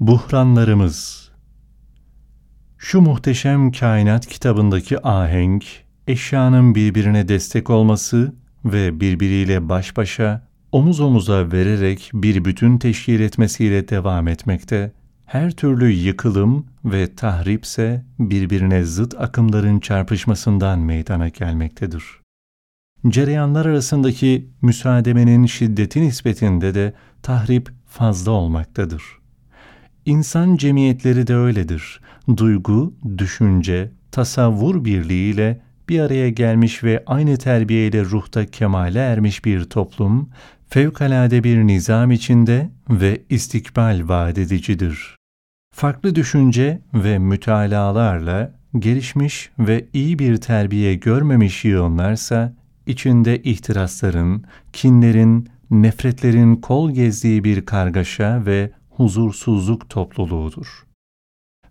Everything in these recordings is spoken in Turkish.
Buhranlarımız Şu muhteşem kainat kitabındaki ahenk, eşyanın birbirine destek olması ve birbiriyle baş başa, omuz omuza vererek bir bütün teşkil etmesiyle devam etmekte, her türlü yıkılım ve tahripse birbirine zıt akımların çarpışmasından meydana gelmektedir. Cereyanlar arasındaki müsaademenin şiddeti nispetinde de tahrip fazla olmaktadır. İnsan cemiyetleri de öyledir. Duygu, düşünce, tasavvur birliğiyle bir araya gelmiş ve aynı terbiyeyle ruhta kemale ermiş bir toplum, fevkalade bir nizam içinde ve istikbal vaat edicidir. Farklı düşünce ve mütalalarla gelişmiş ve iyi bir terbiye görmemiş yığınlarsa, içinde ihtirasların, kinlerin, nefretlerin kol gezdiği bir kargaşa ve huzursuzluk topluluğudur.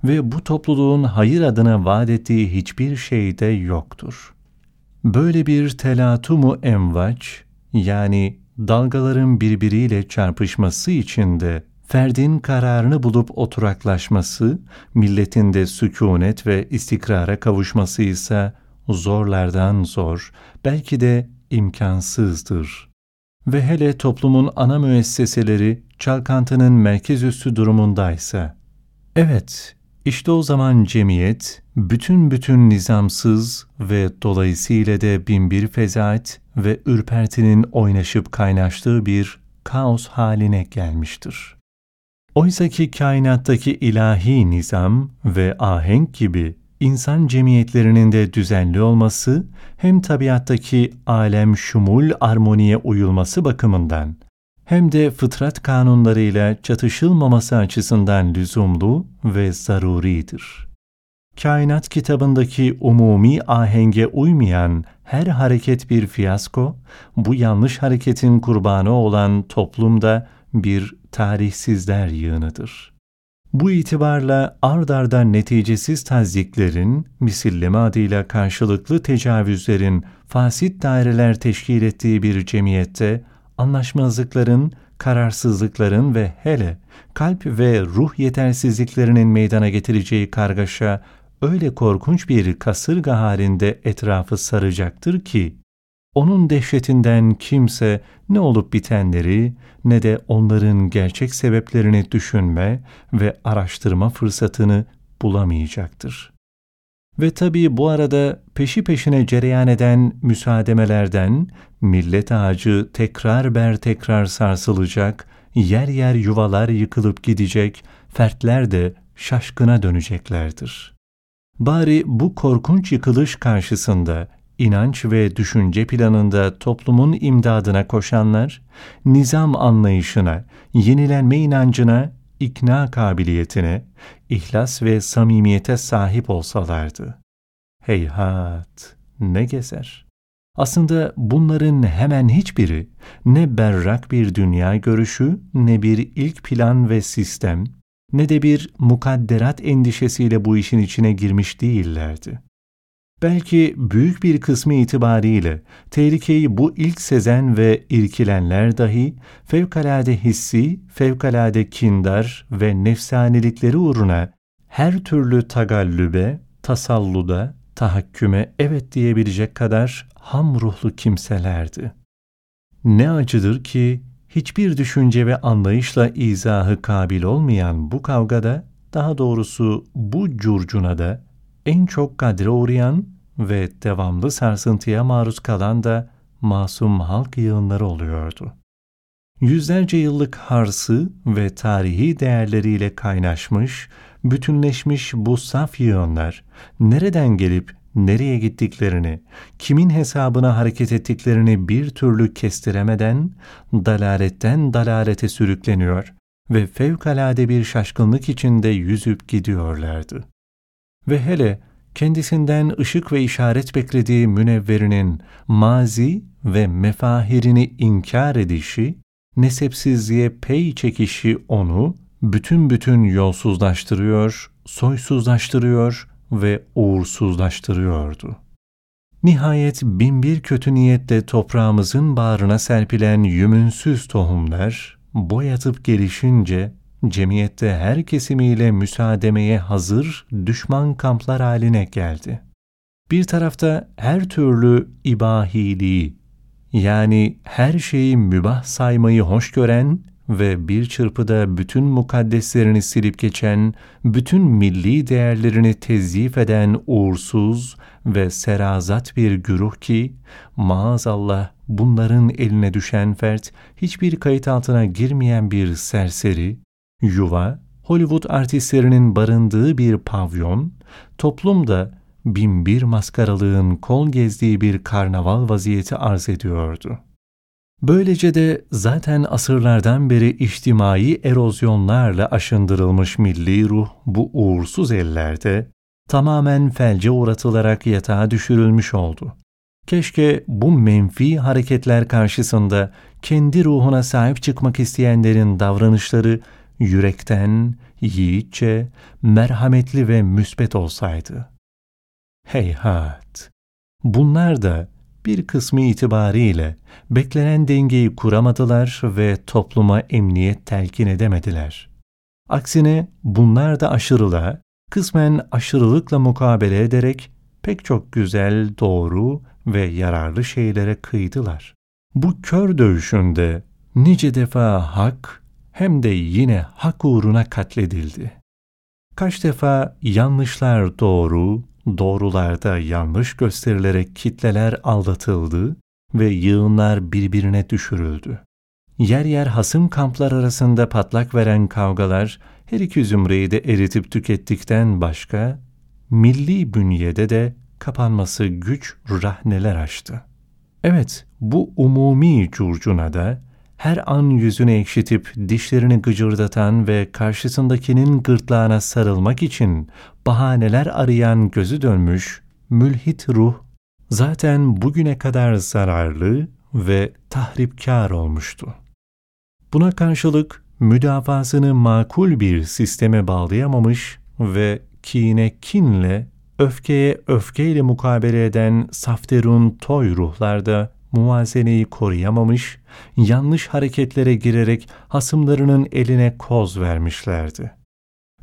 Ve bu topluluğun hayır adına vaat ettiği hiçbir şey de yoktur. Böyle bir telatumu envaç, yani dalgaların birbiriyle çarpışması içinde ferdin kararını bulup oturaklaşması, milletin de sükunet ve istikrara kavuşması ise zorlardan zor, belki de imkansızdır. Ve hele toplumun ana müesseseleri çalkantının merkez üssü durumundaysa, evet, işte o zaman cemiyet, bütün bütün nizamsız ve dolayısıyla de binbir fezaat ve ürpertinin oynaşıp kaynaştığı bir kaos haline gelmiştir. Oysa ki kainattaki ilahi nizam ve ahenk gibi insan cemiyetlerinin de düzenli olması hem tabiattaki alem şumul armoniye uyulması bakımından hem de fıtrat kanunlarıyla çatışılmaması açısından lüzumlu ve zaruridir. Kainat kitabındaki umumi ahenge uymayan her hareket bir fiyasko, bu yanlış hareketin kurbanı olan toplumda bir tarihsizler yığınıdır. Bu itibarla ard arda neticesiz tazdiklerin, misilleme adıyla karşılıklı tecavüzlerin fasit daireler teşkil ettiği bir cemiyette, anlaşmazlıkların, kararsızlıkların ve hele kalp ve ruh yetersizliklerinin meydana getireceği kargaşa öyle korkunç bir kasırga halinde etrafı saracaktır ki, onun dehşetinden kimse ne olup bitenleri ne de onların gerçek sebeplerini düşünme ve araştırma fırsatını bulamayacaktır. Ve tabii bu arada peşi peşine cereyan eden müsaademelerden millet ağacı tekrar ber tekrar sarsılacak, yer yer yuvalar yıkılıp gidecek, fertler de şaşkına döneceklerdir. Bari bu korkunç yıkılış karşısında inanç ve düşünce planında toplumun imdadına koşanlar, nizam anlayışına, yenilenme inancına, ikna kabiliyetine, ihlas ve samimiyete sahip olsalardı. Heyhat, ne gezer. Aslında bunların hemen hiçbiri ne berrak bir dünya görüşü, ne bir ilk plan ve sistem, ne de bir mukadderat endişesiyle bu işin içine girmiş değillerdi. Belki büyük bir kısmı itibariyle tehlikeyi bu ilk sezen ve irkilenler dahi fevkalade hissi, fevkalade kindar ve nefsanilikleri uğruna her türlü tagallübe, tasalluda, tahakküme evet diyebilecek kadar ham ruhlu kimselerdi. Ne acıdır ki hiçbir düşünce ve anlayışla izahı kabil olmayan bu kavgada, daha doğrusu bu curcunada en çok kadre uğrayan ve devamlı sarsıntıya maruz kalan da masum halk yığınları oluyordu. Yüzlerce yıllık harsı ve tarihi değerleriyle kaynaşmış, bütünleşmiş bu saf yığınlar nereden gelip nereye gittiklerini, kimin hesabına hareket ettiklerini bir türlü kestiremeden dalaletten dalalete sürükleniyor ve fevkalade bir şaşkınlık içinde yüzüp gidiyorlardı. Ve hele kendisinden ışık ve işaret beklediği münevverinin mazi ve mefahirini inkar edişi, nesepsizliğe pey çekişi onu bütün bütün yolsuzlaştırıyor, soysuzlaştırıyor ve uğursuzlaştırıyordu. Nihayet binbir kötü niyetle toprağımızın bağrına serpilen yümünsüz tohumlar, boyatıp gelişince cemiyette her kesimiyle müsaademeye hazır düşman kamplar haline geldi. Bir tarafta her türlü ibahiliği, yani her şeyi mübah saymayı hoş gören ve bir çırpıda bütün mukaddeslerini silip geçen, bütün milli değerlerini tezyif eden uğursuz ve serazat bir güruh ki, maazallah bunların eline düşen fert, hiçbir kayıt altına girmeyen bir serseri, yuva, Hollywood artistlerinin barındığı bir pavyon, toplumda binbir maskaralığın kol gezdiği bir karnaval vaziyeti arz ediyordu. Böylece de zaten asırlardan beri içtimai erozyonlarla aşındırılmış milli ruh bu uğursuz ellerde tamamen felce uğratılarak yatağa düşürülmüş oldu. Keşke bu menfi hareketler karşısında kendi ruhuna sahip çıkmak isteyenlerin davranışları yürekten, yiğitçe, merhametli ve müsbet olsaydı. Heyhat! Bunlar da bir kısmı itibariyle beklenen dengeyi kuramadılar ve topluma emniyet telkin edemediler. Aksine bunlar da aşırılığa, kısmen aşırılıkla mukabele ederek pek çok güzel, doğru ve yararlı şeylere kıydılar. Bu kör dövüşünde nice defa hak hem de yine hak uğruna katledildi. Kaç defa yanlışlar doğru, doğrularda yanlış gösterilerek kitleler aldatıldı ve yığınlar birbirine düşürüldü. Yer yer hasım kamplar arasında patlak veren kavgalar her iki zümreyi de eritip tükettikten başka, milli bünyede de kapanması güç rahneler açtı. Evet, bu umumi curcunada her an yüzünü ekşitip dişlerini gıcırdatan ve karşısındakinin gırtlağına sarılmak için bahaneler arayan gözü dönmüş mülhit ruh zaten bugüne kadar zararlı ve tahripkar olmuştu. Buna karşılık müdafasını makul bir sisteme bağlayamamış ve kine kinle, öfkeye öfkeyle mukabele eden safterun toy ruhlarda muvazeneyi koruyamamış, yanlış hareketlere girerek hasımlarının eline koz vermişlerdi.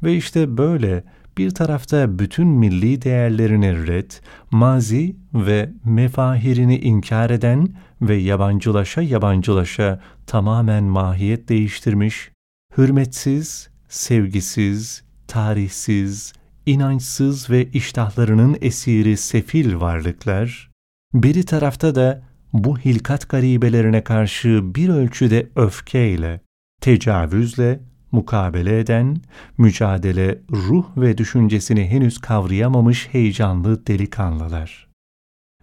Ve işte böyle bir tarafta bütün milli değerlerini red, mazi ve mefahirini inkar eden ve yabancılaşa yabancılaşa tamamen mahiyet değiştirmiş, hürmetsiz, sevgisiz, tarihsiz, inançsız ve iştahlarının esiri sefil varlıklar, biri tarafta da bu hilkat garibelerine karşı bir ölçüde öfkeyle, tecavüzle mukabele eden, mücadele ruh ve düşüncesini henüz kavrayamamış heyecanlı delikanlılar.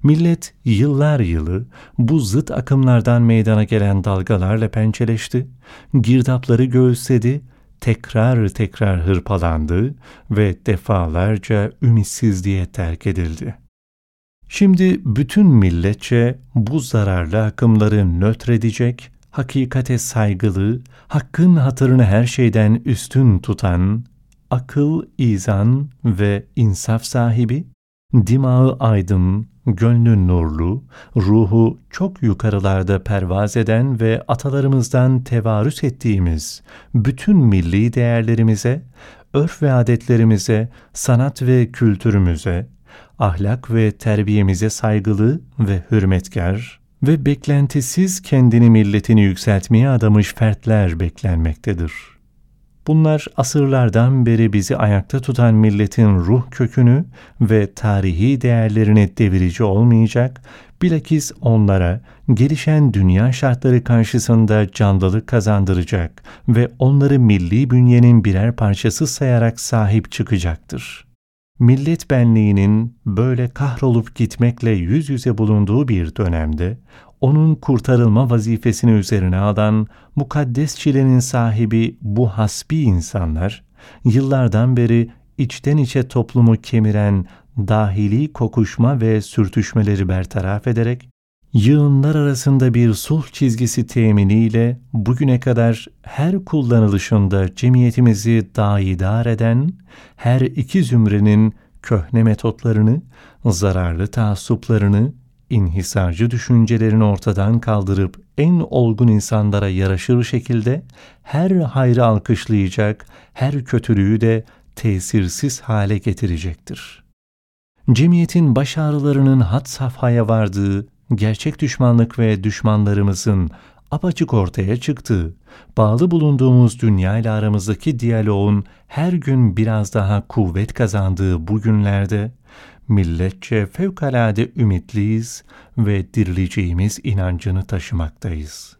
Millet yıllar yılı bu zıt akımlardan meydana gelen dalgalarla pençeleşti, girdapları göğüsledi, tekrar tekrar hırpalandı ve defalarca ümitsizliğe terk edildi. Şimdi bütün milletçe bu zararlı akımları nötredecek, hakikate saygılı, hakkın hatırını her şeyden üstün tutan, akıl, izan ve insaf sahibi, dimağı aydın, gönlü nurlu, ruhu çok yukarılarda pervaz eden ve atalarımızdan tevarüs ettiğimiz bütün milli değerlerimize, örf ve adetlerimize, sanat ve kültürümüze, ahlak ve terbiyemize saygılı ve hürmetkar ve beklentisiz kendini milletini yükseltmeye adamış fertler beklenmektedir. Bunlar asırlardan beri bizi ayakta tutan milletin ruh kökünü ve tarihi değerlerini devirici olmayacak, bilakis onlara gelişen dünya şartları karşısında canlılık kazandıracak ve onları milli bünyenin birer parçası sayarak sahip çıkacaktır millet benliğinin böyle kahrolup gitmekle yüz yüze bulunduğu bir dönemde, onun kurtarılma vazifesini üzerine alan mukaddes çilenin sahibi bu hasbi insanlar, yıllardan beri içten içe toplumu kemiren dahili kokuşma ve sürtüşmeleri bertaraf ederek, yığınlar arasında bir sulh çizgisi teminiyle bugüne kadar her kullanılışında cemiyetimizi daidar eden, her iki zümrenin köhne metotlarını, zararlı taassuplarını, inhisarcı düşüncelerini ortadan kaldırıp en olgun insanlara yaraşır şekilde her hayrı alkışlayacak, her kötülüğü de tesirsiz hale getirecektir. Cemiyetin baş ağrılarının had safhaya vardığı, gerçek düşmanlık ve düşmanlarımızın apaçık ortaya çıktığı, bağlı bulunduğumuz dünya ile aramızdaki diyaloğun her gün biraz daha kuvvet kazandığı bu günlerde, milletçe fevkalade ümitliyiz ve dirileceğimiz inancını taşımaktayız.